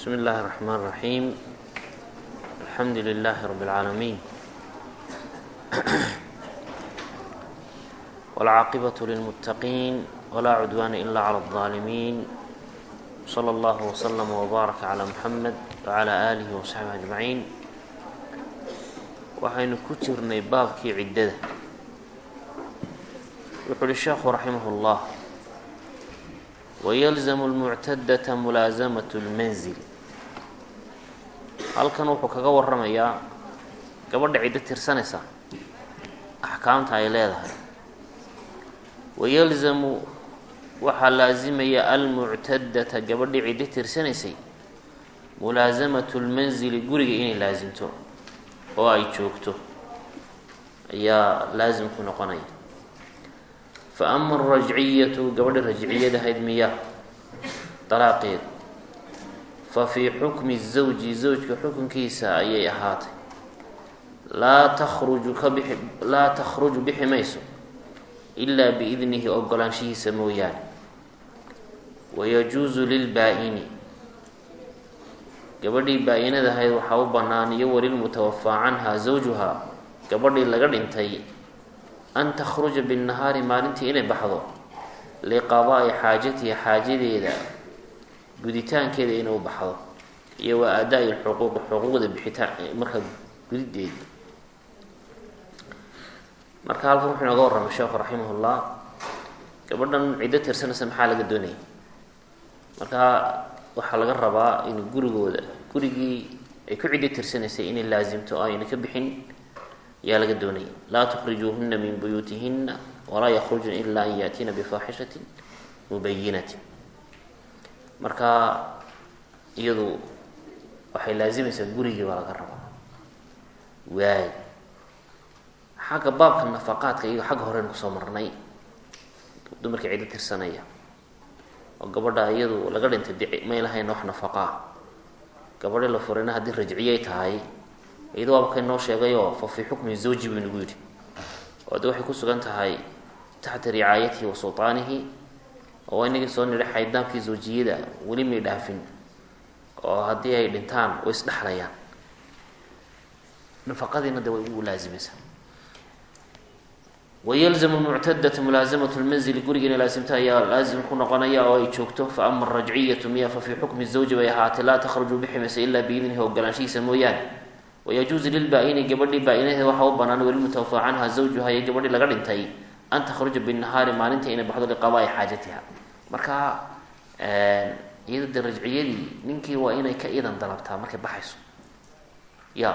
بsم الlh الرحmن الرحيم الحمd لله رب العاalمين والعاaqبة للمتقين ولا عدوان إلا على الظالمين صلى الله وسلم وbارك على محمد وعلى آله وصحبه أجمعين waxaynu ku jirnay baabkii ciddada wuxu uhi sheekhu raximah الlah ويلزم المctadة مulaasamaة الmanزل halkan wuxuu kaga waramayaa gabadha ciddo tirsanaysa. Axkaamta ay leedahay. Wayalzamu waxaa laasimaya almuctadata gabadhii ciddo tirsanaysay mulaasamatu lmanzili guriga inay laasimto oo ay joogto. Ayaa laasim ku noqonaya. Fa ama alrajciyatu gabadha rajciyadahayd miya dalaaqeed fa fii xukmi zawji zawjka xukunkiisa ayay ahaatay. Laa takhruju ka bixi laa takhruju bixi mayso ilaa biidnihi ogolaanshihiisa mooyaane. Wayajuusu lilbaa-ini gabadhii baa-inadahayd waxaa u bannaan iyo walilmutawafaa canhaa zawjuhaa gabadhii laga dhintay an takhruja binnahaari maalintii inay baxdo liqadaa'i xaajatiha xaajadeeda guditaankeeda inay baxdo iyo wa adaa-i lxuquuqi xuquuqda bixitaan markaa gudideeda marka halkan wuxuu inooga warramay sheekhu raximahullah gabadhan ciddo tirsanaysa maxaa laga doonaya marka waxaa laga rabaa in gurigooda gurigii ay ku ciddo tirsanaysay inay laasimto ayna ka bixin ayaa laga doonaya laa tukrijuuhuna min buyuutihina walaa yakhrujna ila an yaatiina bifaaxishatin mubayinatin marka iyadu waxay laasimaysaa gurigii baa laga rabaa. Waay. Xagga baabka nafaqaadka iyago xagga horeynu ku soo marnay dumarkii ciddo tirsanaya oo gabadha iyadu laga dhintay de may lahayn wax nafaqaa. Gabadhi la furayna haddii rajciyay tahay iyado waaba kay noo sheegayoo fa fii xukmi zawji buu nagu yidhi. Oo de waxay ku sugan tahay taxta ricaayatihi wa sultaanihi oo inagii soo nidhi xaydaamkii zawjiyada weli may dhaafin oo haddii ay dhintaan way isdhexlayaan nafaqadiina de way ugu laasimaysaa wayalzamu lmuctadata mulaasamatu lmanzili guriga laasimta ayaa laasim ku noqonaya oo ay joogto. Fa ama arajciyatu miya fa xukmi zawji bay ahaatay laa takhruju biximaysa ilaa biidnihi ogolaanshihiisa mooyaane. Wayajuusu lilbaa-ini gabadhii baa-inaheed waxaa u banaan walilmutawafaa canha zawjuha iyo gabadhii laga dhintay an takhruja binahaari maalinta inay baxdo liqadaai xaajatiha marka iyada de rajciyadii ninkii waa inay ka idan dalabtaa markay baxayso. Ya.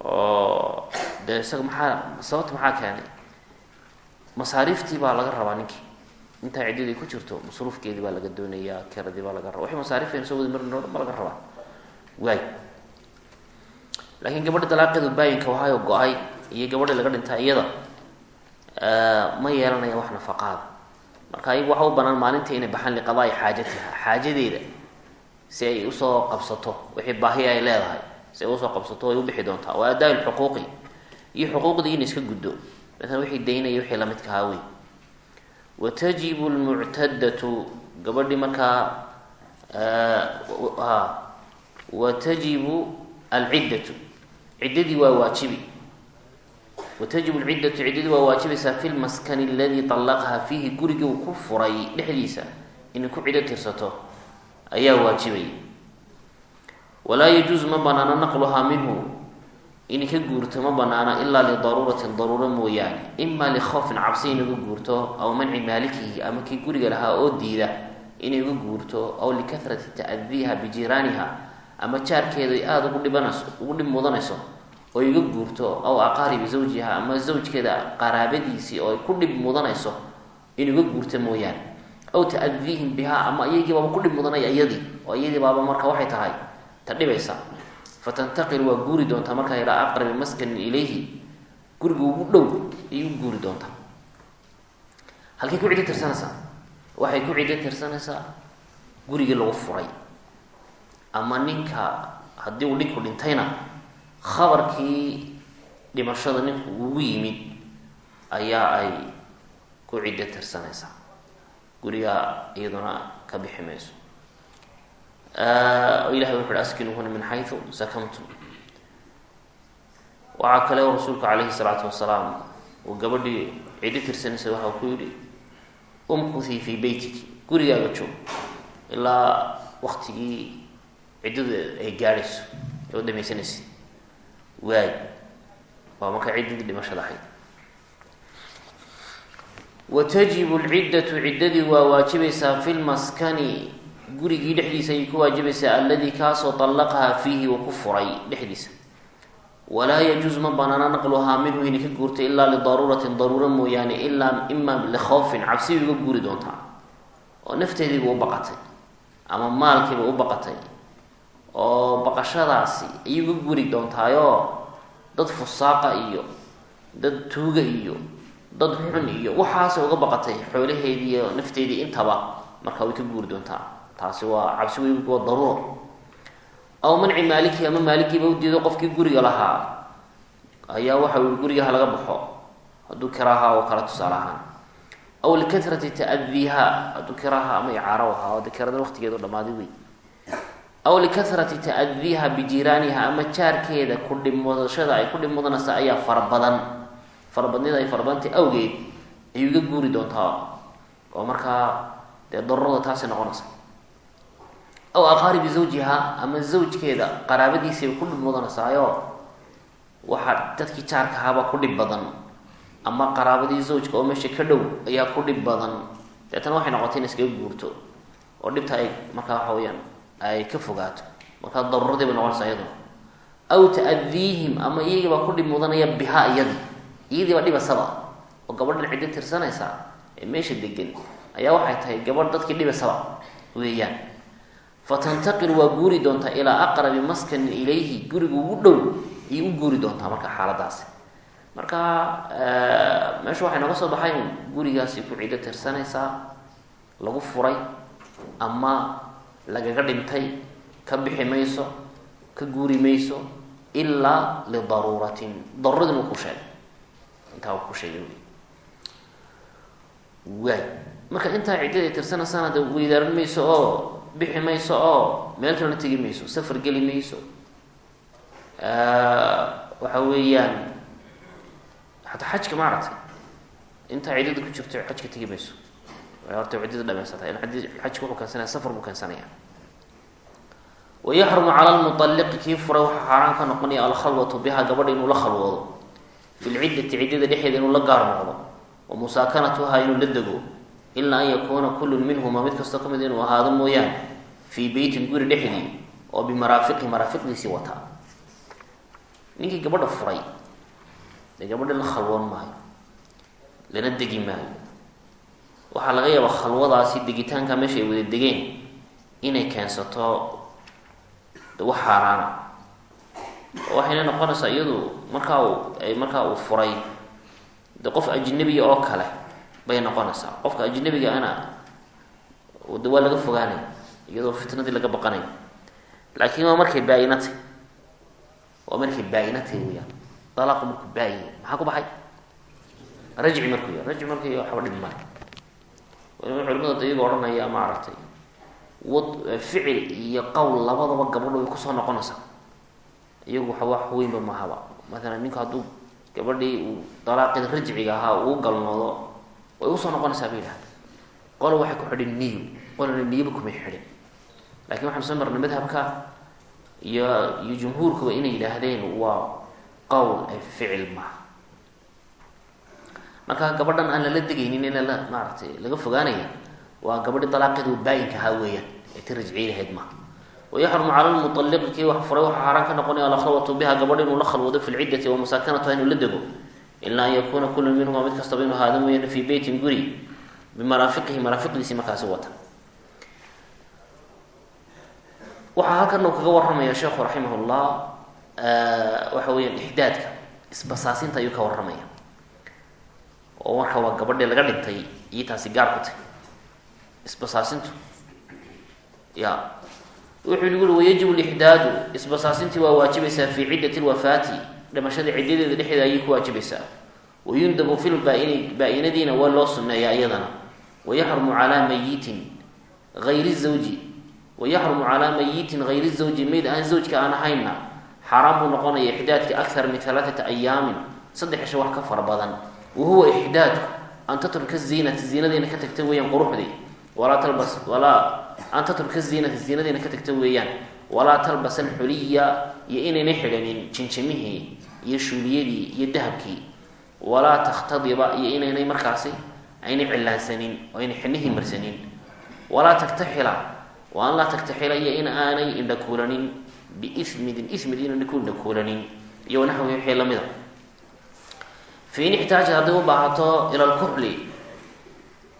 Oo dee isaga maxaa sababta maxaa keenay? Masaariiftii baa laga rabaa ninkii. Intaa ciddadii ku jirto masruufkeedii baa laga doonayaa keradii baa laga raba waxay masaarifayna soo wadi marin o dhan laga rabaa. Waay. Laakiin gabadha dalaaqeedu baayinka wahayoo go'ay iyo gabadhi laga dhintaa iyada ma yeelanaya wax nafaqaada marka ayagu waxa u banaan maalinta inay baxaan liqadaai xaajatiha xaajadeeda si ay u soo qabsato wixii baahi ay leedahay si ay u soo qabsato ay u bixi doontaa. Waa adaa lxuquuqi iyo xuquuqdii ina iska guddo. Maala wixii daynaya wixii lamidka haa wey wa tajibu lmuctadatu gabadhii markaa wa tajibu alciddatu ciddadii waa waajibi watajibu lciddatu ciddadii waa waajibaysaa fi lmaskani aladii allaqaha fiihi gurigii uu ku furay. dhexdiisa inay ku ciddo tirsato ayaa waajibaya walaa yajuusu ma banaano naqluhaa minhu. Inay ka guurto ma banaano ilaa lidaruuratin daruuro mooyaane. Ima likhawfin cabsi in uga guurto aw manci maalikihi ama kii guriga lahaa oo diida inay uga guurto aw likahrati ta'diiha bijiiraaniha ama jaarkeeda ay aada ugu dhibanayso ugu dhib mudanayso oo iga guurto aw aqaaribi zawjiha ama zawjkeeda qaraabadiisii oo ay ku dhib mudanayso in iga guurto mooyaane. Aw ta'diihim bihaa ama iyagii baaba ku dhib mudanaya iyadii oo iyadii baaba marka waxay tahay ta dhibaysa. Fatantaqil waa guuri doontaa markaa ilaa aqrabi maskanin ilayhi guriga ugu dhow ayay u guuri doontaa halkay ku ciddo tirsanaysaa waxay ku ciddo tirsanaysaa gurigii lagu furay. Ama ninka haddii uu dhinku dhintayna khabarkii dhimashada ninku ugu yimid ayaa ay ku ciddo tirsanaysaa. Guriga iyaduna ka bixi mayso. Ilahay wuxu uhi askinuuhuna min xayu sakamtum. Waxaa kale rasuulku calayhi salaatu wasalaam uu gabadhii cidho tirsanaysa waxa ku yidhi umkuthii fii beytiki. Gurigaaga joog ilaa waktigii ciddadu ay gaadhayso oo dhamaysanaysid waay waa marka ciddadii dhimashada ahayd watajibu lciddatu ciddadii waa waajibaysaa fi lmaskani gurigii dhexdiisa ayay ku waajibaysaa alladii kaasoo طallaqahaa fiihi uu ku furay dhexdiisa. Walaa yajuuz ma banaana naqluhaa minhu inay ka guurta ilaa lidaruuratin daruuro mooyaane ilaa imaa likhoofin cabsi uga guuri doontaa. Oo nafteediiba u baqatay ama maalkiiba u baqatay oo baqashadaasi ayay uga guuri doontaayoo dad fusaaqa iyo dad tuuga iyo dad xun iyo waxaasay uga baqatay xoolaheedii iyo nafteedii intaba marka way ka guuri doontaa. Taasi waa cabsi wey waa daruura aw manci maaliki ama maalikiiba udiido qofkii guriga lahaa. Ayaa waxa ui gurigaha laga baxo. Hadduu kiraaha oo kala tusaale ahaan. Aw likatrati ta'diiha hadduu kiraaha ama icaaro ahaa oo de kirada waqtigeedu dhamaaday wey aw likahrati ta'diiha bijiiraaniha ama jaarkeeda ku dhimudashada ay ku dhimudanaysa ayaa farabadan farabadnida ay farabadantay awgeed ayuu iga guuri doontaa. Oo markaa dee darurada taasi noqonaysa. Aw aqaaribi zawjiha ama zawjkeeda qaraabadiisayba ku dhib waxaa dadkii jaarka ahaabaa ku dhib badan. Ama qaraabadii zawjka oo meesha ka dhow ayaa ku dhib badan. Deetana waxay noqotay in iskaga guurto. Oo dhibta ay markaa waxa weyaan ay ka fogaato. Markaa daruuradii bay noqonaysaa iyaduna. Aw ta'diihim ama iyagiibaa ku dhib mudanaya bihaa iyadii. Iyadiibaa dhibasaba oo gabadhan ciddo tirsanaysa ee meesha degan ayaa waxay tahay gabadh dadkii dhibasaba weeyaan. Fatantaqil waa guuri doontaa ilaa aqrabi maskanin ilayhi guriga ugu dhow ayay u guuri doontaa marka xaaladaasi. Marka meesha waxay nooga soo baxay in gurigaasi ku ciddo tirsanaysaa lagu furay ama lagaga dhintay ka bixi mayso ka guuri mayso ilaa lidaruuratin daruuradin uu ku sheegay. Intaa uu ku sheegay waay. Marka intaa ciddada tirsanaysaana de weydaaran mayso oo bixi mayso oo meel kalena tegi mayso safar geli mayso waxa weeyaan xataa xajka ma aragtay. Intaa ciddada ku jirto xajka tegi mayso horta ciddada dhamaysata in xajka wuxuu keensanaya safar buu keensanaya. Wayaxrumu cala lmualiqi kii furay waxaa xaaraan ka noqonaya alkhalwatu biha gabadha inuu la khalwoodo fi lciddati ciddada dhexeeda inuu la gaar noqdo. Wa musaakanatuha inuu la dego. Ilaa an yakuuna kullun minhuma mid kastoo ka mid inuu ahaado mooyaane fii beytin guri dhexdii oo bimaraafiqi maraafiqdiisii wataa ninkii gabadha furay dee gabadha la khalwoon maayo lana degi maayo waxaa laga yaabaa khalwadaasi degitaanka meesha ay wada degeen inay keensato wax xaaraana. Waxayna noqonaysaa iyadu markaa uu markaa uu furay de qof ajnabiya oo kale bay noqonaysaa. Qofka ajnabiga ana de waa laga fogaanay iyadoo fitnadii laga baqanay. Laakiin waa markay baa-inatay waa markay baa-inatay weyaan dalaaqu markuu baayiye maxaa ku baxay? Rajci markuu ya rajci markuu ya waxba dhib male culimada iyagoo odhanaya maaragtay wad ficil iyo qowl labadaba gabadho way ku soo noqonaysaa iyagu waxa wax weynba mahaba maalan ninku hadduu gabadhii uu dalaaqida rajciga ahaa uu galmoodo way u soo noqonaysaa bay yidhahda qolo waxay ku xidhin niyo qolona niyaba kumay xidhin. Lakin waxaan soo marnay madhabka iyo iyo jumhuurkuba inay yidhaahdeen waa qowl ee ficil maha marka gabadhan aan lala degaynin in lala maaragtay laga fogaanaya waa gabadhi dalaaqeeda u baayinka ahaa weeyaan ee ti rajciyahayd maha wayaxrumu cala lmualiqi kii wax furay waxaa xaaraan ka noqonaya alkhalwatu biha gabadh inuu la khalwado fi lciddati wa musaakanatuha inuu la dego. Ilaa an yakuuna kullu minhuma mid kastaba inuu ahaado mooyaane fii beytin guri bimaraafiqihi maraafiqdiisii markaasi wata. Waxaa halkan uu kaga waramaya sheekhu raximah llah waxa weeyaan ixdaadka oo marka waa gabadhii laga dhintay iyo taasi gaar ku tahy isbasaasintu. Ya. Wuxuu nagu uri wayajib lixdaadu isbasaasintii waa waajibaysaa fii ciddati lwafaati dhimashada ciddadeeda dhexeeda ayay ku waajibaysaa. Wayundabu fi lbaaini baa-inadiina waa loo sunneeyaa iyadana. Wayaxrumu calaa mayitin gayri zawji. Wayaxrumu calaa mayitin hayri zawji. Mayd aan zawjka aan ahayna xaaraan buu noqonaya ixdaadki akthar min alaaati ayaamin saddex cisho wax ka fara badan wa huwa ixdaadku an tatruka ziinata ziinadayna ka tagta weeyaan quruxdii walaa talbas walaa an tatruka ziinata ziinadayna ka tagta weeyaan walaa talbas alxuliya iyo inayna xidhanin jinjimihii iyo shuuliyadii iyo dahabkii walaa takhtadiba iyo inaynay markaasi aynay cillaansanin oo aynay xinihii marsanin walaa taktaxila wa an laa taktaxila iyo in aanay indhakuulanin biismidin ismid inayna ku indhakuulanin iyo fain ixtaaja hadday u baahato ila lkuxli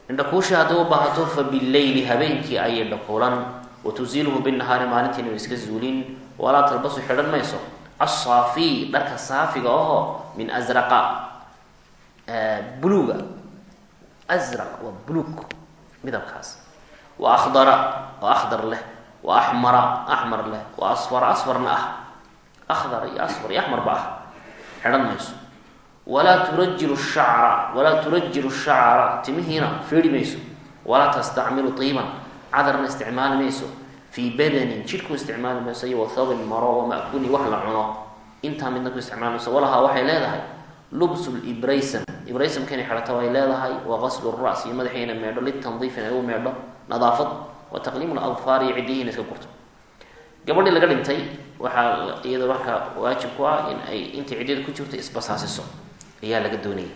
indhakuushi hadday u baahato fa bileyli habeenkii ayay indhakuulan wa tusiiluhu maalintiina way iska zuulin walaa talbasu xidhan mayso asaafi dharka saafiga ahoo min asraqa buluuga asraq waa buluug midabkaas wa akhdara oo akhdar leh wa axmara axmar leh wa asfara asfarna ah akhdar iyo asfar iyo axmarba ah xidhan mayso walaa turajilu shacra walaa turajilu shacra timihiina feedhi mayso walaa tastacmilu tiiban cadarna isticmaali mayso fii badanin jidhku isticmaali mayso iyo wathawbin maro wama'kuni wax la cuno intaa midna ku isticmaali mayso walahaa waxay leedahay lubsu libraysam ibraysamka inay xidhato ay leedahay wa qaslu ras iyo madaxiina meedho litandiif in lagu meedho nadaafad wa taqliim ladfaar iyo ciddihiina iska gurto gabadhii laga dhintay waxaa iyada markaa waajib ku ah in ay intay ciddada ku jirto isbasaasiso ayaa laga doonaya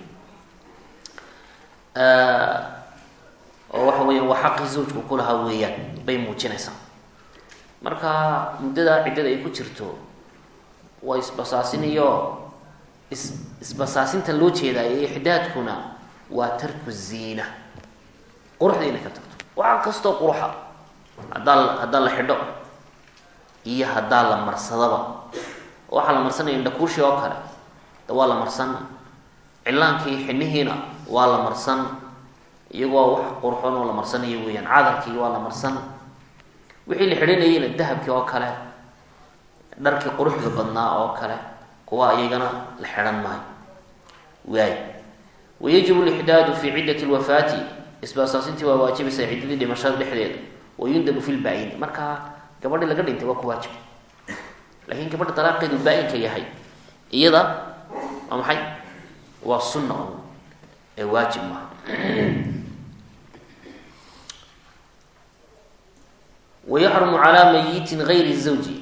oo waxa weya waa xaqii zawjku ku lahaa weeyaan bay muujinaysaa. Marka muddada ciddada ay ku jirto waa isbasaasinayo is isbasaasinta loo jeedaayo ixdaadkuna waa tarku ziina. Quruxda inay ka tagto. Waxa kastoo quruxa haddaa haddaa la xidho iyo haddaa la marsadaba waxaa la marsanaya indhakuushi oo kale da waa la marsan cilaankii xinihiina waa la marsan. Iyagoo wax qurxoon oo la marsanayo weeyaan. Cadarkii waa la marsan. Wixii la xidhanayeyna dahabkii oo kale dharkii quruxda badnaa oo kale kuwa iyagana la xidhan maayo. Waay. Wayajibu lixdaadu fi ciddati lwafaati isbaasaasintii waa waajibaysaa ciddadii dhimashada dhexdeeda. Wayundabu fi lbaa-in markaa gabadhi laga dhintay waa ku waajib. Laakiin gabadha dalaaqeedu baa-inka yahay. Iyada waa maxay waa sunna un ee waajib maaha wayaxrumu calaa mayitin gayri zawji.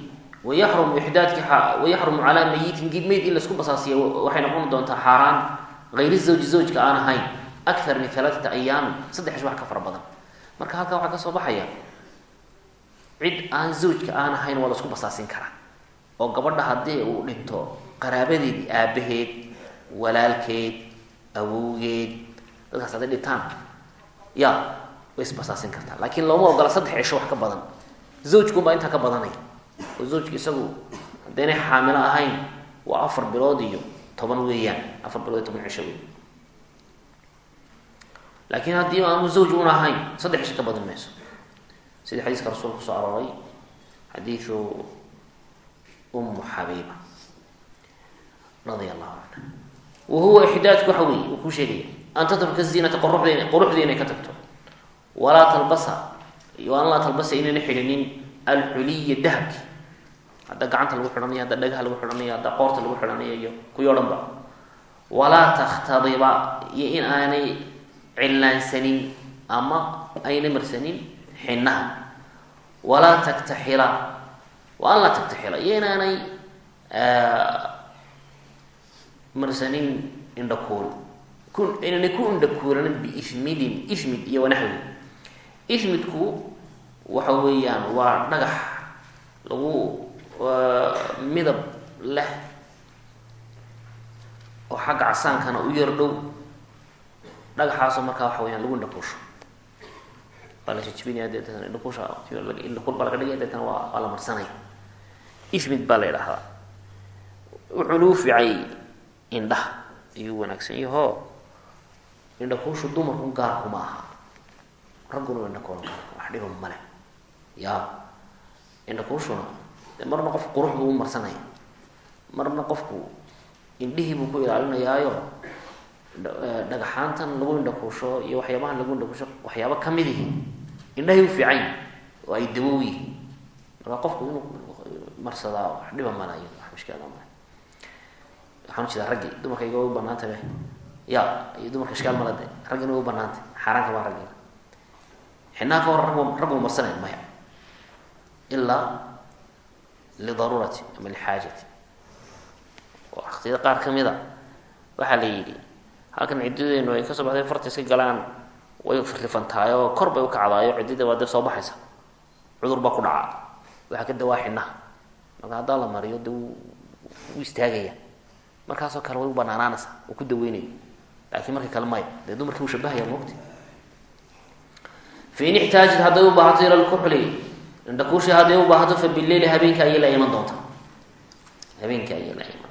Wayaxrumu ixdaadki wayaxrumu calaa mayitin mayd in la isku basaasiya waxay noqon doontaa xaaraan. Gayri zawji zawjka aan ahayn akthar min alaaata ayaamin saddex wax ka fara badan. Marka halkaa waxaa ka soo baxaya cid aan zawjka aan ahayn waa la isku basaasin karaa. Oo gabadha haddii uu dhinto qaraabadeedii aabaheed walaalkeed awowgeed dadkaas hadday dhintaan ya way isbasaasin kartaa. Laakiin looma ogola saddex cisho wax ka badan. Zawjkunbaa intaa ka badanay. Oo zawjka isagu haddaynay xaamilo ahayn waa afar bilood iyo toban weeyaan. Afar bilood iyo toban cisho wey laakiin haddii aanu zawj una ahayn saddex cisho ka badan mayso. Sidii xadiiska rasuulka ku soo arooray xadiidu umu xabiiba radia allahu canha wa huwa ixdaadku waxa weeye uu kuu sheegaya an tatruka ziinata quruxda quruxdii inay ka tagto walaa talbasa iyo an laa talbasa inayna xidhinin alxuliya dahabki hadda gacanta lagu xidhanayo hadda dhagaha lagu xidhanayo hadda qoorta lagu xidhanayo iyo kuyo dhan ba walaa takhtadiba iyo in aanay cillaansanin ama ayna marsanin xinaha walaa taktaxila wa marsanin indhakuul ku inaanay ku indhakuulanin biismidin ismid iyo wanaxwi ismidku waxa weeyaan waa dhagax lagu midab leh oo xagga casaankana u yar dhow. Dhagaxaasoo markaa waxa weyaan lagu indhakuusho waa la baa laga dhigaya la marsanaya ismid baa la yidhaahdaa. Wuxuu fiicay indhaha ayuu wanaagsan yaho indhakuushu dumarku gaarkuma aha ragguna indhakuula gaarku wax dhiba male ya indhakuushuna marna qofku qurux buu u marsanaya marna qofku indhihii buu ku ilaalinayaayo dhagaxaantan lagu indhakuusho iyo waxyaabahan lagu indhakuusho waxyaaba ka mid ihi indhahay u fiican yihi oo ay dawow yihiin marka qofku inuu marsadaa wax dhiba malayo wax mushkilada u jeedaa raggii dumarkayga way u banaantay be ya iyo dumarka ishkaal male de raggina way banaantay xaaraanka baa raggiina xinaha ka hor rag raggu marsanay maya. Ilaa lidaruurati ama lixaajati. Oo waqtiyada qaar ka mid a waxaa la yidhi halkan ciddadeenu ay ka soo baxday farta iska galaan way rifantahay oo kor bay u kacdaayo ciddada waa dee soo baxaysa. Cudur baa ku dhaca waxaa ka dawaa xinaha marka haddaa la mariyo de wuu istaagaya markaasoo kale way u banaanaanaysaa uu ku daweynaya laakiin marka kale maya dee dumarkii uu shabahaya mogti fain ixtaajat hadday u baahato ila lkuxli indhakuushi hadday u baahato fa bileili habeenka ayay la iman doonta habeenka ayay la iman.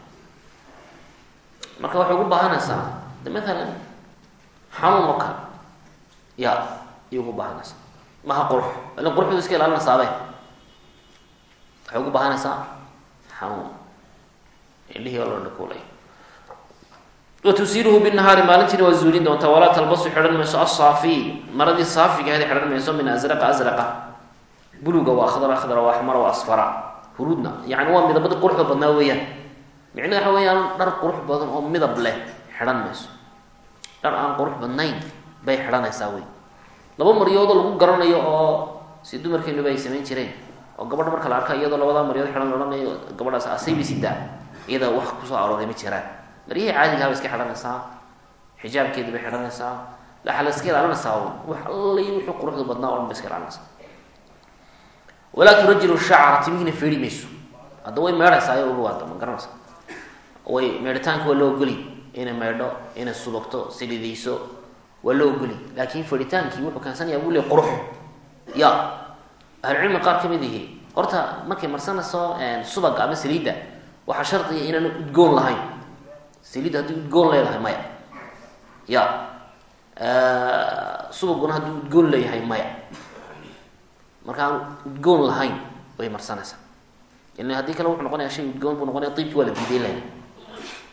Marka waxay ugu baahanaysaa de maalan xanuun oo kale ya ayay ugu baahanaysaa. Maha qurux ilin quruxdu iska ilaalinaysaabee waxay ugu baahanaysaa xanuun indhihii oo watusiiluhu binahaari maalintiina waa zuulin doontaa walaa talbasu xidhan mayso asaafiy maradii saafiga ahd xidhan mayso min asraqa asraqa buluga waa akhdar akhdara waa axmara waa asfara. Huruudna yani waa midabadii quruxda badnaa weeyaan. Micnaha waxa weeyaan dhar qurux badan oo midab leh xidhan mayso. Dhar aan qurux badnayn bay xidhanaysaa wey laba maryoodoo lagu garanayo oo si dumarkeenuba ay samayn jireen oo gabadha marka la arka iyadoo labadaa maryood xidhan laodhanayo gabadhaas asaybi sidaa iyada wax ku soo arooray ma jiraan. Maryihii caadigaha bay iska xidhanaysaa. Xijaabkeedi bay xidhanaysaa. La iska ilaalinaysaa wax allay wixii quruxda badnaa o dhan bay iska ilaalinaysaa walaa turajilu shacra timihiina feeri mayso. Hadda way meedhaysaa ay ogawaada ma garanaysa. Way meedhitaanka waa loo ogoli. Inay meedho inay subagto silidayso waa loo ogoli. Laakiin feedhitaankii wuxuu keensanayaa buu le qurux ya ahlucilmiga qaar ka mid ihi horta markay marsanayso subaga ama saliidda waxaa shardiga inaanu udgoon lahayn. Saliidda haddii udgoon leedahay maya. Ya. Subaguna haddii udgoon leeyahay maya. Marka aan udgoon lahayn way marsanaysaa. Ila haddii kale wuxuu noqonaya shay udgoon buu noqonaya diibki waa la diiday lahay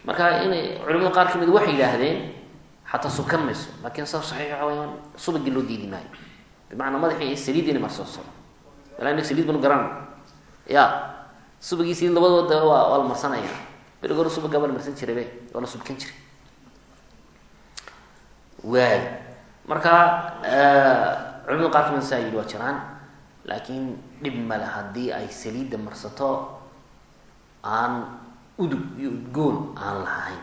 marka inay culimada qaar ka mid waxay yidhaahdeen xataa sukan mayso. Laakiin sa saxiix waxa weyaan subagii loo diidi maayo. Bimacnaa madaxii saliid inay marsanso walaa inag saliid banu garan ya subagii saliid labadooda waa la marsanaya beriga hore subagaa baa la marsan jiray be waa la subkan jiray. Waay. Marka culimada qaar ka mid saa yidhi waa jiraan. Laakiin dhib male haddii ay saliidda marsato aan udug iyo udgoon aan lahayn.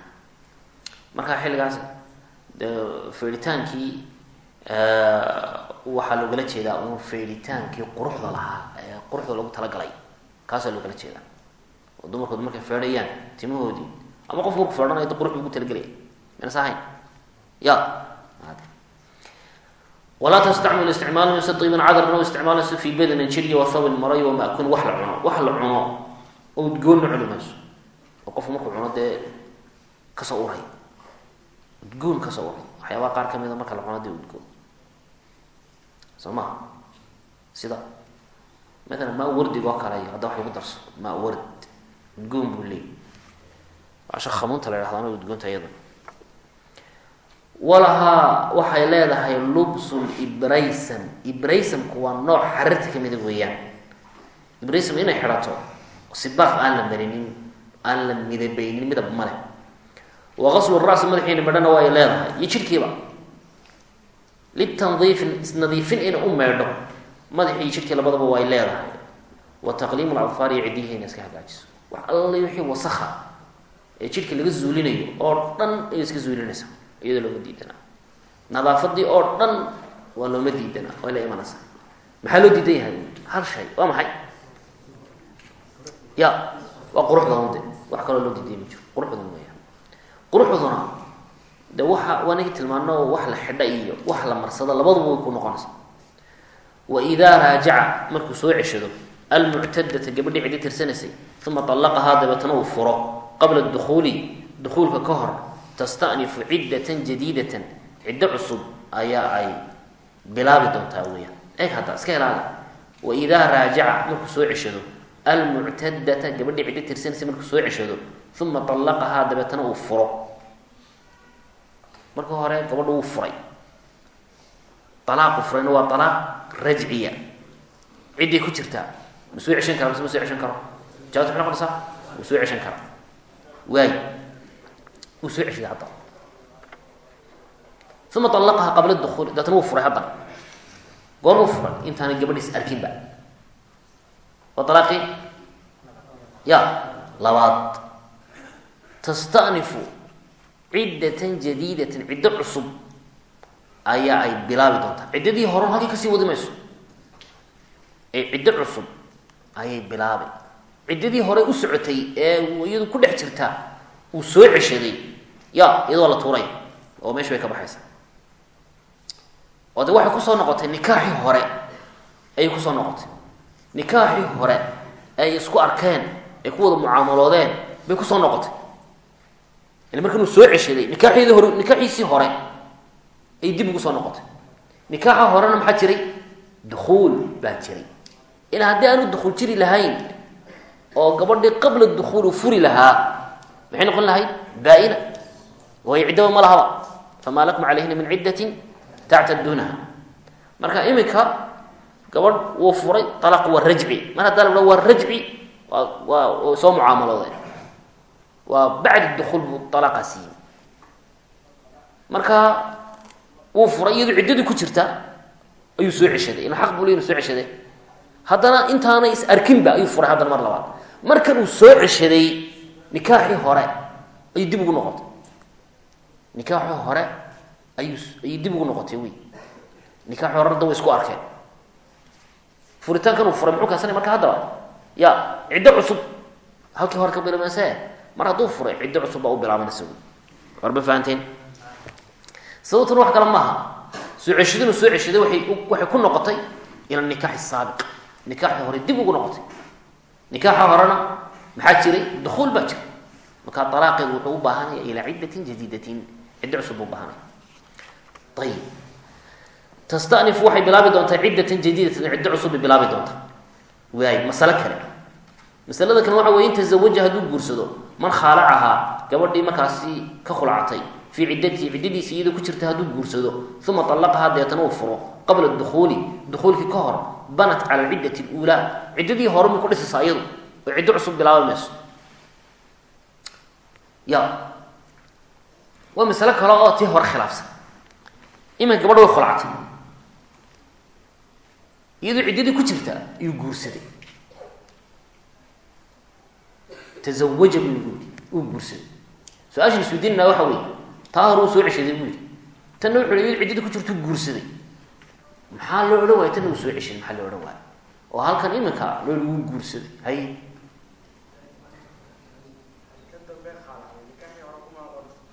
Marka xilligaas feedhitaankii waxaa loogala jeedaa un feedhitaankii quruxda lahaa ee quruxda loogu talagalay kaasaa loogala jeedaa. Oo dumarkoodu markay feedhayaan timahoodii ama qof marku feedhanayo da qurux ugu talagelaya mayna sa ahayn ya walaa tastacmil isticmaalayso iban cadarna o isticmaalayso fii badanin jiriya wathawin maray wa maakun wax la cuno wax la cuno. Oo udgoonna cuni mayso oo qofku markuu cuno dee ka soo uray. Udgoon ka soo uray. Waxyaabaha qaar kamida marka la cuno dee udgoon sida maalan maa wardig oo kale iyo hadda wax lagu darso. Maa ward. Udgoon buu leeyay asha khamuunta la ama udgoonta iyada. Walahaa waxay leedahay lubsun ibraysam. Ibraysamku waa nooc xarirta kamida weeyaan. Ibraysam inay xidhato sibaaq aan la marinin aan la midabeynin midab male wa qaslu rasi madaxiina medhana waa ay leedahay. Iyo jidhkiiba. Litandiifin isnadiifin inay u meedho madaxii jidhkii labadaba waa ay leedahay. Wa taqliimu lcadfaar iyo cidiyihi inay iska hagaajiso. Wax alla wixii wasakha ee jidhka laga zuulinayo oo dhan ayay iska zuulinaysaa iyadoo looma diidanaa. Nadaafadii oo dhan waa looma diidanaa way la imanaysaa maxaa loo diidan yahay? Hal shay waa maxay? Ya waa quruxdan de wax kaloo loo diiday ma jiro quruxdan weeyaan. Quruxduna de waxa waa nagi tilmaano wax la xidha iyo wax la marsado labaduba way ku noqonaysaa wa idaa raajaca markuu soo ceshado almuctadata gabadhii cidi tirsanaysay uma allaqahaa dabeetana uu furo qabla dukuuli dukuulka ka hor tastanifu ciddatan jadiidatan ciddo cusub ayaa ay bilaabi doontaa weyaan eeg hadda iska ilaali wa idaa raajaca markuu soo ceshado almuctadata gabadhii ciddo tirsanaysa markuu soo ceshado uma allaqahaa dabeetana uu furo marka hore gabadha wuu furay alaaqu rajciya cidday ku jirtaa ma soo ceshan kara mise ceshan karo jawabta maxay noqonaysaa wuu ceshan karaa waay wuu soo ceshaday hadda uma allaqaha qabla dukuuli daetna wuu furay haddana goormuu furay intaanay gabadhiis arkinba waa alaaqii ya labaad tastanifu ciddatan jadiidatan ciddo ayaa ay bilaabi doontaa. Ciddadii horan halkii ka sii wadi mayso. Ee ciddo cusub ayay bilaabay. Ciddadii hore u socotay ee iyadu ku dhex jirtaa uu soo ceshaday. Ya iyadoo la tuuray oo meesha bay ka baxaysaa oo waxay ku soo noqotay nikaaxii hore ayay ku soo noqotay. Nikaaxii hore ay isku arkeen ay ku wada mucaamaloodeen bay ku soo noqotay. Ile markan uu soo ceshaday nikaaxeedii hore nikaaxiisii hore ayay dib ugu soo noqotay. Nikaaxa horena maxaa jiray? Dukuul baa jiray. Ilaa haddii aanu dukuul jiri lahayn oo gabadhii qabla dukuul uu furi lahaa maxay noqon lahayd? Baa-ina waayo ciddaba ma lahaba. Famaa lakum calayhina min ciddatin tactaduunaha. Marka iminka gabadh wuu furay alaq waa rajci. Mar haddaa la rajci waa soo mucaamaloodeen waa bacd dukuul buu marka wuu furay iyadoo ciddadii ku jirta ayuu soo ceshaday. Ina xaq buu le soo ceshaday. Haddana intaana is arkinba ayuu furay haddana mar labaad. Markan uu soo ceshaday nikaaxii hore ayuu dib ugu noqotay. Nikaaxii hore ayuu ayay dib ugu noqotay wy nikaaxii hore way isku arkeen. Furitaankan uu furay muxuu keensanay marka haddaba? Ya ciddo cusub. Halkii hore ka bilaabanse mar hadduu furay ciddo cusub baa u bilaabanaysa wy warba fahanteen sababtuna wax kale maaha. Soo ceshadinu soo ceshaday waxay ku noqotay ila nikaaxi saabiq. Nikaaxii hore dib ugu noqotay. Nikaaxa horena maxaa jiray? Dukuul baa jira markaa alaaqeedu wuxuu u baahanaya ilaa ciddatin jadiidatin. Cusub buu baahanaya ayib tastanifu waxay bilaabi doontaa ciddatan jadiidatan ciddo cusub bay bilaabi doontaa. Waay masale kale. Masalada kale waxa wey in tazawaja hadduu guursado man khaalacahaa gabadhii markaasi ka khulcatay fii ciddatihi ciddadiisa iyadoo ku jirta hadduu guursado uma allaqahaa deetana uu furo qabla dukuuli dukuulkii ka hor banat cala alciddati luulaa ciddadii hore may ku dhisaysaa iyadu oo ciddo cusub bilaabi mayso ya waa masale kale oo tii hore khilaafsan iminka gabadha way khulcatay iyadoo ciddadii ku jirta ayuu guursaday tazawaja guursaday su'aashan isweydiinana waxa weeye taa hore soo ceshaday buu yidhi. Tanna wuxu hi iyado ciddadii ku jirtuu guursaday. Maxaa loo odhan waaya tanna uu soo ceshaday maxaa loo odhan waaya oo halkan iminka loo wuu guursaday. Hay.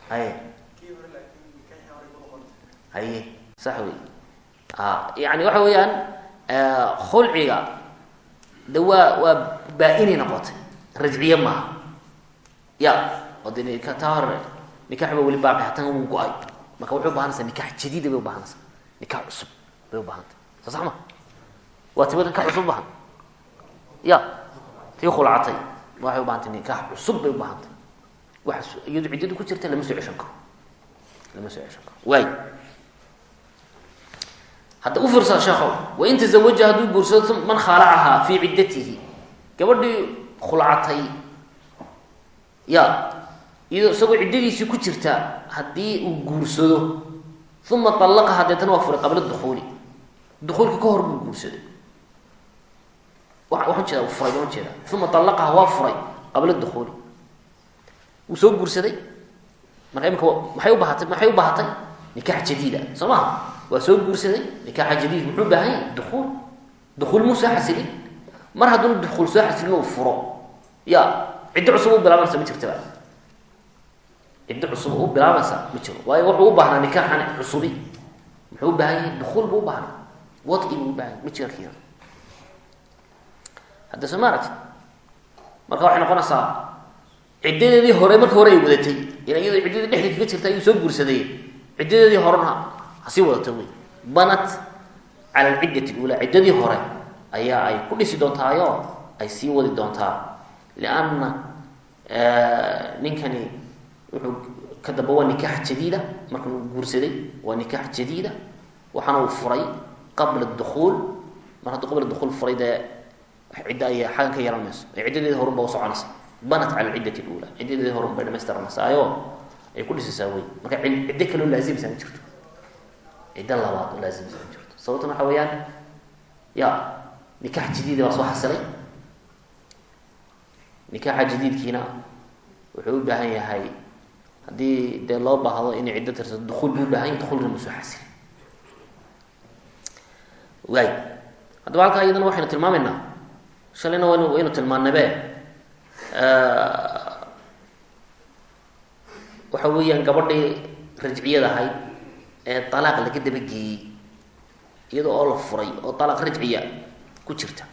Haye haye sax wey a yani waxa weeyaan khulciga de waa waa baa-inay noqotay. Rajciye maaha. Ya oo de taa hore nikax ba weli baaqi hatan wuu go'ay. Marka waxay ubahanaysaa nikax jadiida bay ubahanaysaa nikax cusub bay ubahantay soo sax ma waa tiba nikax cusub ubahan ya tii khulcatay waxay ubahantay nikax cusub bay ubahantay wax iyado ciddadu ku jirta lama soo ceshan karo. Lama soo ceshan karo. Waay hadda u fiirsada sheekhow wain tazawaja hadduu guursado man khaalacahaa fii ciddatihi. Gabadhii khulcatay ya iyadoo isagoo ciddadiisii ku jirta haddii uu guursado uma allaqaha deetana waa furay qabla dukuuli dukuulka ka hor buu guursaday waxaan jeeda furay baan ujeeda uma allaqaha waa furay qabla dukuuli wuu soo guursaday. Marka imika maxay ubaahatay maxay u baahatay nikax jadiida. Soo maha soo guursaday. Nikaaxa jadiid muxuu baahan yahay dukuul dukuul muu mar hadduuna dukuul soo xasilin uu furo. Ya ciddo cusub bilaabanaysa ma jirtaba ciddo cusub u bilaabanaysa ma jiro. Waayo wuxuu u baahnaa nikaaxan cusubi. Muxuu u baahan yahay dukuul buu u baahnaa. Wadi buu u baahan yahy ma jira kiina hadda soo ma aragti marka waxay noqonaysaa ciddadeedii hore marka hore ay wadatay ila iyadoo ciddadii dhexdeed kaga jirta ayuu soo guursaday ciddadeedii horena hasii wadata wey. Banat cala alciddati luulaa ciddadii hore ayaa ay ku dhisi doontaayo ay sii wadi doontaa. Lianna ninkani wuxuu ka damba waa nikaax jadiida. Markan uu guursaday waa nikaax jadiida. Waxaana uu furay qabla dukuul mar hadduu qabla dukuul furay dee cidda ayaa xagan ka yaran mayso. Ee ciddadeeda horun ba usoconaysa banat cala ciddati lula ciddadeeda horun bay dhamaystiranaysaayoo ay ku dhisaysaa wey marka ciddo kaloo laazimaysaa ma jirto. Ciddo labaad oo laazimaysaa ma jirto. Sababtuna waxa weeyaan ya nikax jadiida baa soo xasilay. Nikaxa jadiidkiina wuxuu u baahan yahay haddii dee loo baahdo inay ciddo tirsato dukuul buu ubaahan yahy dukuulna ma soo xasilay waay haddaba halkaa iyadana waxaynu tilmaamaynaa. Shalayna waynu waynu tilmaanabe waxa weeyaan gabadhii rajciyada ahayd ee talaaq laga dabageeyey iyada oo la furay oo talaaq rajciya ku jirta.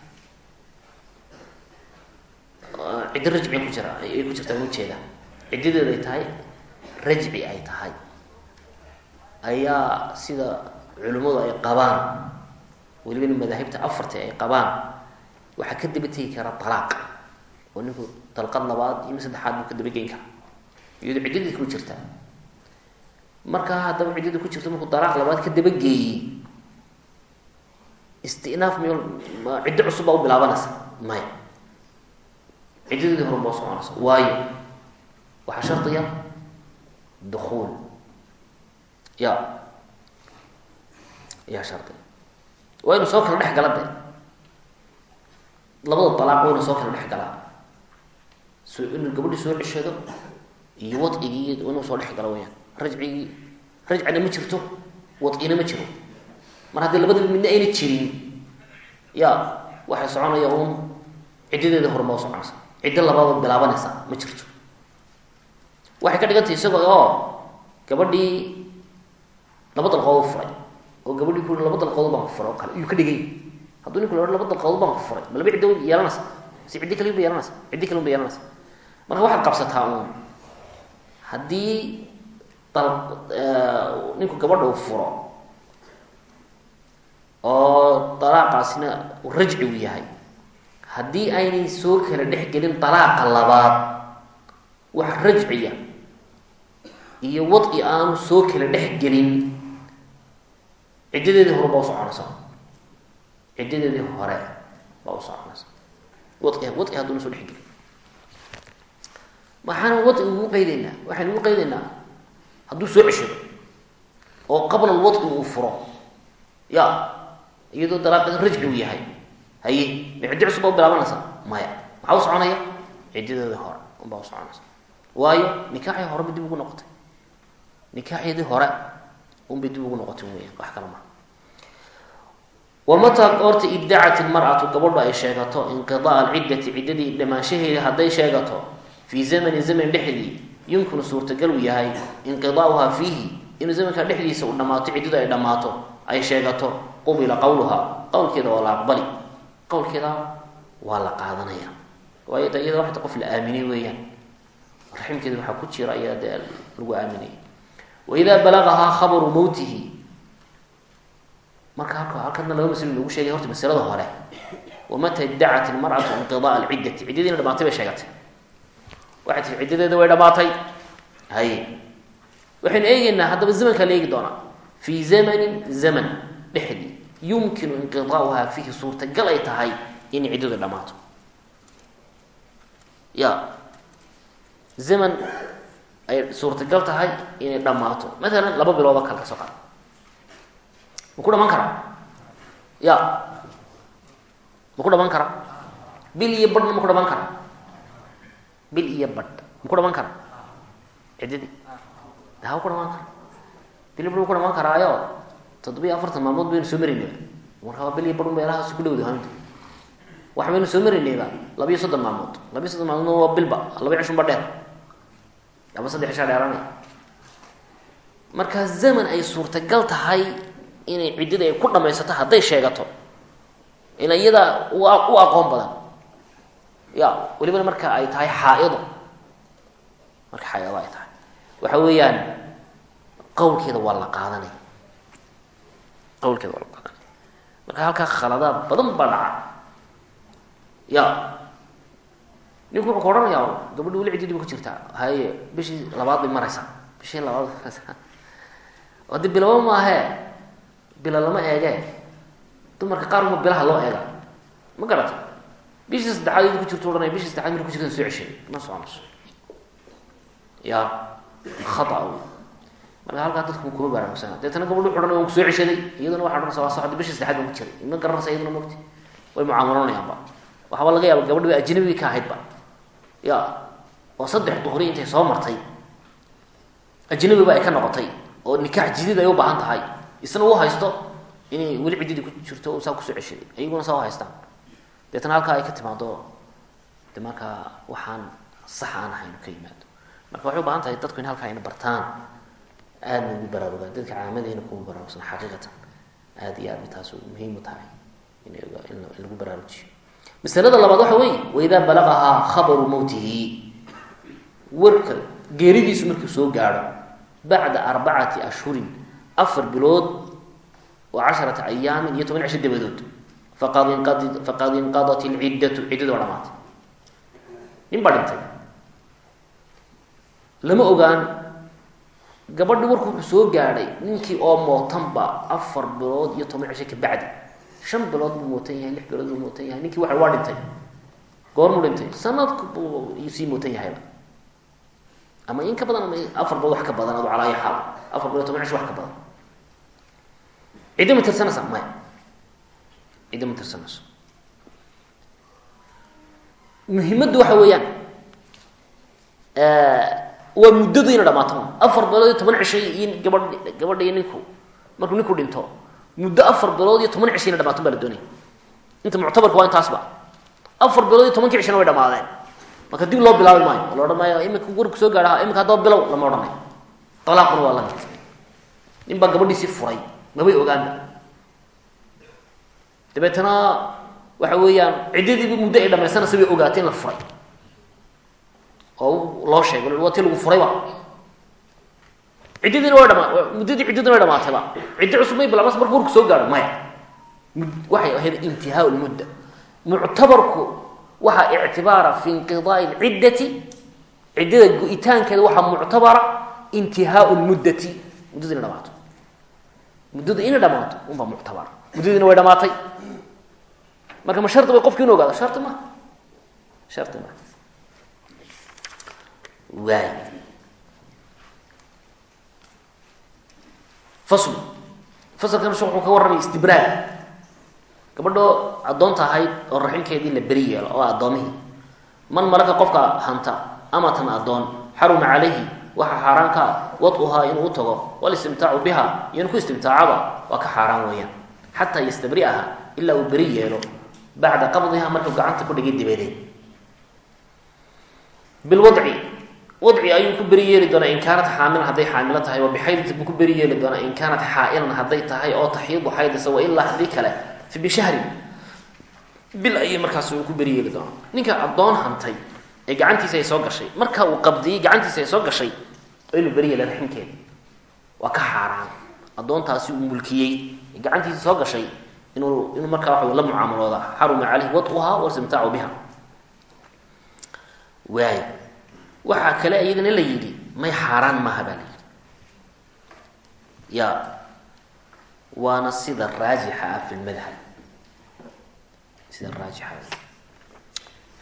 Ciddo rajciya ku jira ay ku jirta ma ujeeda ciddadeedu ay tahay rajci ay tahay. Ayaa sida culimmadu ay qabaan. Welibana madaahibta afarta ay qabaan waxaa ka daba tegi kara talaaq. Oo ninku dalqad labaad iyo saddexaad buu ka dabageyn karaa. Iyadoo ciddadii ku jirta. Markaa haddaba ciddadii ku jirta markuu dalaaq labaad ka dabageeyey istinaaf miy ciddo cusub baa u bilaabanaysa? Maya ciddadeedii horun baa soconaysa waayo waxaa shardiya dukuul ya yaa shardiya waa inu soo kala dhex gala de labada dalaaq waa inu soo kala dhex galaa so inuu gabadhii soo ceshado iyo wadcigii inuu soo dhex galo weyaan rajcigii rajcina ma jirto wadcina ma jiro mar haddii labadaba midna ayna jirin ya waxay soconaya un ciddadeeda horun baa soconaysa ciddo labaadoo bilaabanaysa ma jirto waxay ka dhigantay isagoo oo gabadhii laba dalqood u furay oo gabadhii ku laba dalqood baan ku furay oo kale. Iyuu ka dhigay. Hadduu ninku la laba dalqood baan furay ma laba ciddo yeelanaysa? Si ciddi kale ba yeelanaysa? Ciddi kale ba yeelanaysa? Marka waxaad qabsataa uun. Haddii dal ninku gabadha uu furo oo dalaaqaasina rajci uu yahay haddii aynay soo kala dhex gelin dalaaqa labaad wax rajciya iyo wadci aanu soo kala dhex gelin. Ciddadeedii hore baa usoconaysa ciddadeedii hore baa usoconaysa wai wadci hadduuna soo dhex gelin. Maxaana wadci ugu qeydeynaa waxaynu ugu qeydeynaa hadduu soo ceshado oo qabla alwadci uu furo. Ya iyadoo dalaaqeed rajci uu yahay. Haye ma ciddi cusub baa bilaabanaysa? Maya. Maxaa u soconaya ciddadeedii hore unbaa usoconaysa waayo nikaaxii horeba dib ugu noqotay nikaaxyadii hore unbay dib ugu noqotay weya wax kale maa wamataa goorta ibdacat ilmar'atu gabadhu ay sheegato inqidaa alciddati ciddadii dhamaanshaheeda hadday sheegato fii zamanin zaman dhexdii yumkinu suurtagal uu yahay inqidaauha fiihi inuu zamankaa dhexdiisa uu dhammaato ciddadu ay dhammaato ay sheegato qubila qowluha qowlkeeda waa la aqbali qowlkeeda waa la qaadanaya. Waayo de iyada waxta qof la aaminay weeyaan. Raximkeeda waxaa ku jira ayaa dee lagu aaminaya waidaa balagahaa khabaru mowtihi marka halka halkana laba maslo loogu sheegay horta masalada hore wamata iddacat ilmar'atu inqidaa alciddati ciddadiina dhamaatay bay sheegatay waxay tii ciddadeeda way dhamaatay haye waxaynu eegeynaa haddaba zamankaa la eegi doonaa fii zamanin zaman dhexdii yumkinu inqidaauhaa fiihi suurtagal ay tahay inay ciddadu dhamaato ya zaman ay suurtagal tahay inay dhammaato. Maalan laba bilood oo kale ka soo qaada ma ku dhamaan karaa? Ya. Ma ku dhamaan karaa? Bil iyo badhna ma ku dhamaan karaa? Bil iyo badh. Ma ku dhamaan karaa? Ciddadii de ha ku dhamaan kara bil ma ku dhamaan karaayo? Toddobiyo afartan maalmood baynu soo maraynayba markaa bil iyo badh meelahaas ku dhowda haminta waxa baynu soo maraynayba labiyo soddon maalmood. Labiyo soddon maalmood waa bilba laba cishun ba dheer ama saddex ishaa dheeranay marka zaman ay suurtagal tahay inay ciddada ay ku dhamaysato hadday sheegato ila iyada u aqoon badan. Ya welibana marka ay tahay xaa-ido marka xaa-ido ay tahay. Waxa weeyaan qowlkeeda waa la qaadanaya qowlkeeda waa la qaadanaya marka halkaa khaladaad badan baa dhaca. Ya ninku wuxuu ka odhanayaa gabadhi weli ciddadii ba ku jirtaa haye bishii labaad bay maraysaa bishii labaad maraysaa ade bilaba maahee bila lama eege. Dumarka qaar uma bilaha loo eega. Ma garata bishii saddexaad iyadu ku jirto ohanaya bishii saddexaad marka ku jirtan soo ceshay ma soconayso ya wey marka halkaa dadku kuma baraarugsana deetana gabadhu wuxu odhanaya waan ku soo ceshaday. Iyaduna waxa odhanaysa waa saxda bishii saddexaad baan ku jiray. Ima garanaysa iyaduna mogti way mucaamalonayaanba waxaaba laga yaaba gabadhi ba ajnabi ka ahaydba ya oo saddex duhri intay soo martay. Ajnabiba ay ka noqotay oo nikaax jidid ay u baahan tahay. Isna uu haysto inay weli ciddidii ku jirto saa ku soo ceshaday. Iyaguna saa u haystaan. Deetana halkaa ay ka timaado de markaa waxaan sax aan ahayn ka yimaado. Marka waxay u baahan tahay dadku in halkaa ayna bartaan. Aadna ugu baraarugaan dadka caamadeena kuma baraarugsan xaqiiqatan. Aada iyo aad taas muhiim u tahay in lagu baraarujiyo masalada labaad waxa weeye waidaa balagahaa khabaru mowtihi warka geeridiisu markuu soo gaadho bacda arbacati ashhurin afar bilood oo casharata ayaamin iyo toban cisho dabadood faqad inqad faqad inqadat ilciddatu ciddadu waa dhamaatay nin baa dhintay. Lama ogaan gabadhi warku wuxuu soo gaadhay ninkii oo mootanba afar bilood iyo toban cisho ka bacdi shan bilood buu mootan yahay lix bilood buu mootan yahay ninkii waa waa dhintay. Goormuu dhintay. Sanadku buu sii mootan yahayba ama in ka badan ama afar bilood wax ka badan adu calaa xaal. Afar bilood toban cisho wax ka badan. Ciddo ma tirsanaysa maya ciddo ma tirsanayso waxa weeyaan waa muddadu ina dhamaato. Afar bilood iyo toban cisho iyo gabadh gabadha iyo ninku markuu ninku dhinto muddo afar bilood iyo toban cisho ina dhamaatan baa la doonaya inta muctabarka waa intaasba. Afar bilood iyo tobankii cishona way dhamaadeen marka dib loo bilaabi maayo la odhan maayo imika warku soo gaadha imika haddaba bilow lama odhanayo talaaquna waa la mid nin baa gabadhiisii furay mabay ogaanba. Dabeetana waxa weeyaan ciddadiiba muddo ay dhamaysanaysa bay ogaatay in la furay. Oo loo sheegay waa ti lagu furayba ciddadiina way dhamaa muddadii ciddadina way dhamaatayba faslu fasalkan wuxuu ka warramaya istibraad gabadhoo addoonta ahayd oo raximkeedii la beri yeelo oo addoomihii man malaka qofka hanta amatan addoon xaruma calayhi waxaa xaaraan ka ah wad-uhaa inuu u tago. Walistimtaacu biha iyo in ku istimtaacaba waa ka xaaraan weeyaan. Xataa yastabri'aha ilaa uu beri yeelo. Bacda qabdiha markuu gacanta ku dhigay wadci ayuu ku beri yeeli doonaa in kaanat xaamilan hadday xaamilo tahay wa bixaydati buu ku beri yeeli doonaa in kaanat xaa'ilan hadday tahay oo taxiidu xaydisa wa ilaa haddii kale bishahrin bil ayay markaas ku beri yeeli doonaa. Ninka addoon hantay ee gacantiisa ay soo gashay marka uu qabdiyey gacantiisa ay soo gashay inuu beri yeela raximkeeda waa ka xaaraan. Addoontaasi uu mulkiyey ee gacantiisa soo gashay inuu inuu markaa waxa la mucaamalooda xaruma caleyhi wad'uhaa wastimtaacu biha waay waxaa kale iyadana la yidhi may xaaraan maaha baa la yidhi. Ya waana sida raajixa ah fi lmadhab sida raajixa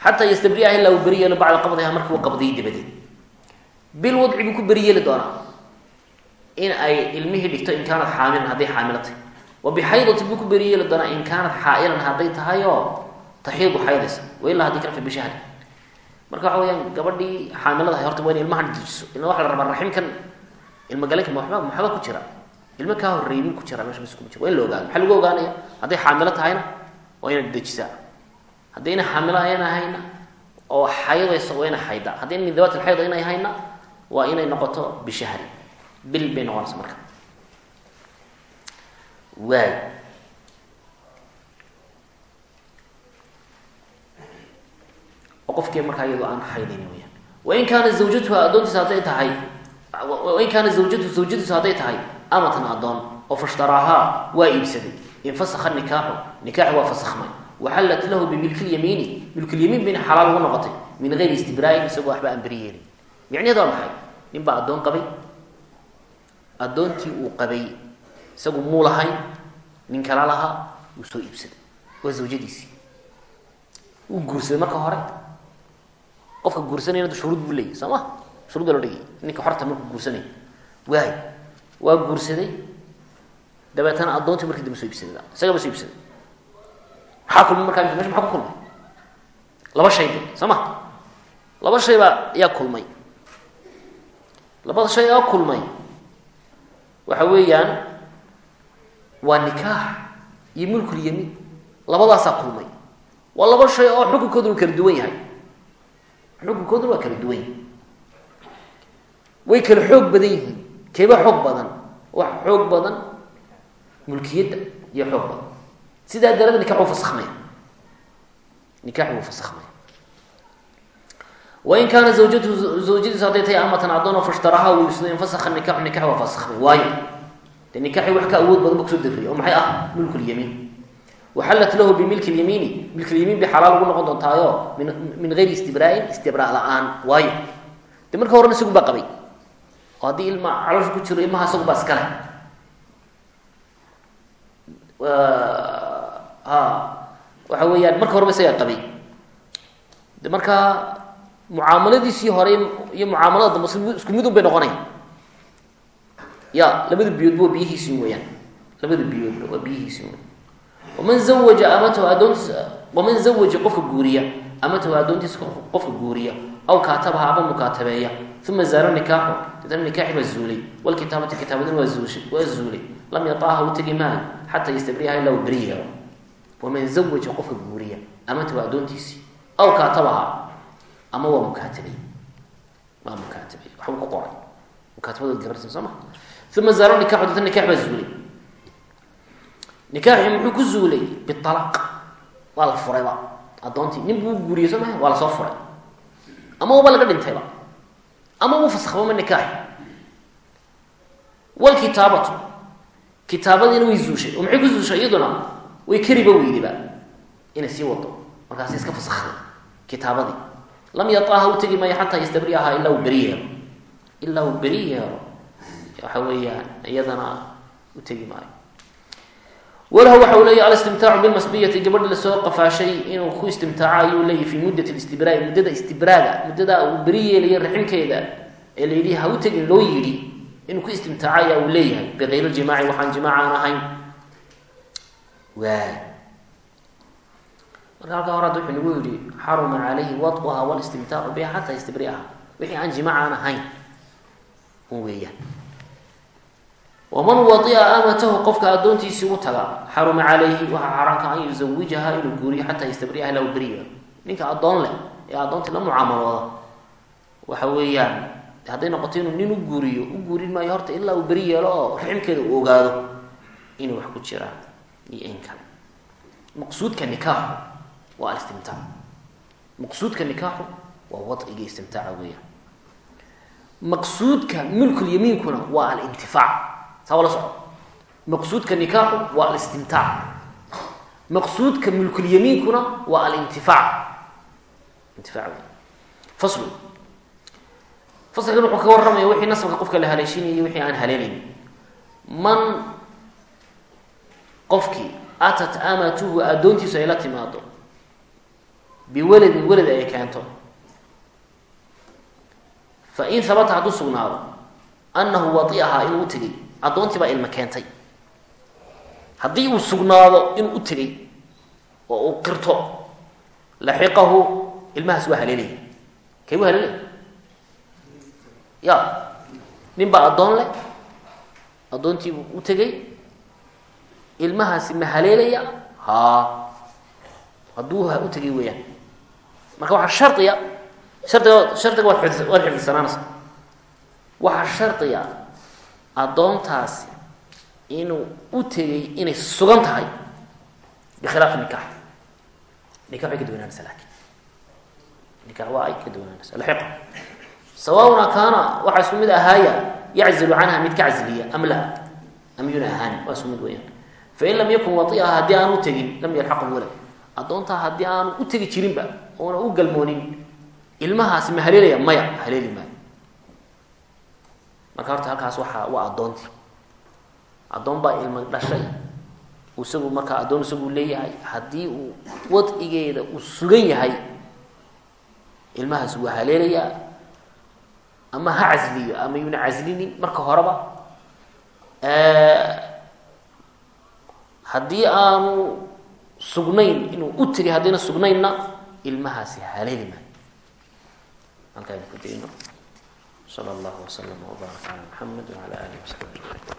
xataa yastabriah ilaa uu beri bacda qabdiha markii uu qabdiyay dabadeed. Bil wadci buu ku beri doonaa in ay ilmihii dhigto in kaanad xaamilan hadday xaamilo tahay wa buu ku beri doonaa in kaanat xaa'ilan hadday tahay oo taxiidu xaydaysa wa ilaa haddii kale fi bishahri marka waxa weyaan gabadhii xaamiladahay horta waa in ilmahan dejiso ila waxa la rabaa raximkan ilma galenka maxba maxba ku jira? Ilmo kaa horreybin ku jira meesha kuma jira. Waa in la ogaado maxaa lagu ogaanaya? Hadday xaamilo tahayna waa inaad dejisaa. Haddayna xaamilo ayna hayna oo xaydayso waa ina xayda. Haddayna min dawaat alxayd inay hayna waa inay noqoto bishahri. Bil bay noqonaysa marka. Waay oo qofkii markaa iyadoo aan xaydayn weyaan wain kaana zawjatuha addoontiisa hadday tahay wain kaana zawjatu zawjadiisu hadday tahay amatan addoon oo fashtaraahaa waa iibsaday. Infasakha nikaaxu nikaaxi waa fasakhmay. Waxallat lahu bimilkilyamiini milkulyamiin bayna xalaal uga noqotay min gayri istibraain isagoo waxba aan beri yeelin. Micnaheed waa maxay? Nin baa addoon qabay addoontii uu qabay isagu muu lahayn nin kala lahaa wuu soo iibsaday. Waa zawjadiisii. Wuu guursaday marka hore qofka guursanayna shuruud buu leeyahy soo ma? Shuruud baa loo dhigay. Ninka xorta markuu guursanay waay waa guursaday. Dabeetana addoontii markii dambe soo iibsaday isagaba soo iibsaday. Maxaa kulmay markaa? Mesha maxaa ku kulmay? Laba shay de soo laba shay baa ayaa kulmay. Labada shay oo kulmay waxa weeyaan waa nikaax iyo mulkulyamiin labadaasaa kulmay. Waa laba shay oo xukunkooduna kala duwan yahay xukunkooduna waa kala duwan way kala xoog badan yihiin. Keeba xoog badan. Wax xoog badan mulkiyadda iyo xoog badan. Sidaa darada nikax wuu fasakmaya nikax wuu fasakmaya wain kaana zawjatu zawjadiisu hadday tahay amatan addoon oo fashtaraha uu iibsado infasakha nikaxu nikax waa fasakmay waayo. Dee nikaxi wax ka awood badan ba ku soo degriya oo maxay ah? Milkulyamiin waxallat lahu bimilki lyamiini milkulyamiin bay xalaal ugu noqon doontaayo min min gayri istibraa'in istibraa la'aan waayo dee marka horena isagu baa qabay oo haddii ilma caloosha ku jiro ilmaha isagu baa iskale ha waxa weeyaan marka horeba isagaa qabay de markaa mucaamaladiisii hore iyo mucaamalada dambe isku mid un bay noqonaya ya labada biyoodba waa biyihiisii weyaan waman zawaja amatahu adoontiisa waman zawaja qofka guuriya amatahu addoontiisa qofka guuriya aw kaatabaha ama mukaatabeeya uma zaara nikaaxu deetana nikaaxi baa zuulay walkitaabatu kitaabadina waa zuushay waa zuulay lam yataaha u tegi maayo xataa yastabriyaha ilaa uu beri yeelo waman zawaja qofka guuriya amatahu addoontiisii aw kaatabaha ama waa mukaatabay waa mukaatabay waxbuu ku qoray nikaaxii muxuu ku zuulay? Bialaq waa la furayba addoontii nin buu guuriyey soo furay. Ama uba laga dhintayba ama uu faskbama nikaaxi? Walkitaabatu kitaabadiina way zuushay. Oo maxay ku zuushay? Iyaduna way kariba weydiba inay sii wado markaasi iska faskday kitaabadii. Lam yataaha u tegi maayo xataa yastabriaha ilaa uu beri yeelo. Ilaa uu beri iyadana u tegi maayo walahu waxa uu leeyahy alistimtaacu bilmasbiyati gabadhi la soo qafaashay inuu ku istimtaaco ayuu leeyahy fi muddat istibraai muddada istibraaga muddada uu beri yeelayo raximkeeda ee la yidhi ha tegin loo yidhi inuu ku istimtaaco ayaa uu leeyahay bikayr ljimaaci waxaan jimaac aan ahayn. Waay marka halkaa hore hadda wuxuu nagu yihi xaruma calayhi waduha walistimtaacu biha xataa yastabriaha wixii aan jimaac aan ahayn. Un weeyaan waman wadia amatahu qofka addoontiisii u taga xaruma calayhi waxaa xaaraanka an yuzawijaha inuu guuriyo xataa yastabriaha ilaa uu beriya ninka addoon leh ee addoontii la mucaamalooda waxa weeyaan hadday noqoto inuu nin u guuriyo u guurin maayo horta ilaa uu beri yeelo oo raximkeeda uu ogaado inay wax ku jiraan iyo in kale maqsuudka nikaaxu waa alistimtaac maqsuudka nikaaxu waa wadciga saa wala soco maqsuudka nikaaxu waa alistimtaac. Maqsuudka milkulyamiinkuna waa alintifaac. Intifaac wey faslu. Faslkan wuxuu ka warramaya wixii nasabka qofka la haleeshinayay wixii aan haleelayn. Man qofkii atat amatuhu addoontiisu ay la timaado biwaladin welad ay keento. Fa in habata hadduu sugnaado annahu wadiahaa inuu u addoontii baa ilma keentay. Haddii uu sugnaado inuu u tegay oo uu qirto laxiqahu ilmahaas waa haleelaya kay u haleelaya ya nin baa addoon leh addoontiibuu u tegay ilmahaasi ma haleelaya? Haa hadduu u tegay weeyaan. Marka waxaa shardiya shardiga shardiga waad xifdi waad xifdisanaanaysa. Waxaa shardiya addoontaasi inuu u tegay inay sugan tahay bikhilaafi nikax nikax way ka duwanaanaysa laakiin. Nikax waa ay ka duwanaanaysa laxiqa sawauna kaana waxaa isku mid ahaaya yaczilu canha mid ka casliya am la am yuna ahaani waa isku mid weyaan fain lam yakun waiaha haddii aanu tegin lam yalxaqu walad. Addoontaa haddii aanu u tegi jirinba oona u galmoonin ilmahaasi ma haleelaya? Maya haleeli maayo marka horta halkaas waxaa waa addoontii addoon baa ilma dhashay. Isagu markaa addoon isagu leeyahay haddii uu wadcigeeda uu sugan yahay ilmahaas waa haleelayaa. Ama ha casliyo ama yuuna caslinin marka horeba haddii aanu sugnayn inuu u tiri haddayna sugnaynna ilmahaasi haleeli maayo. Halkaa idin ku dayno sala allahu waslama wbaaraka cala maxamed wacala alihi wasaxbi ajmaciin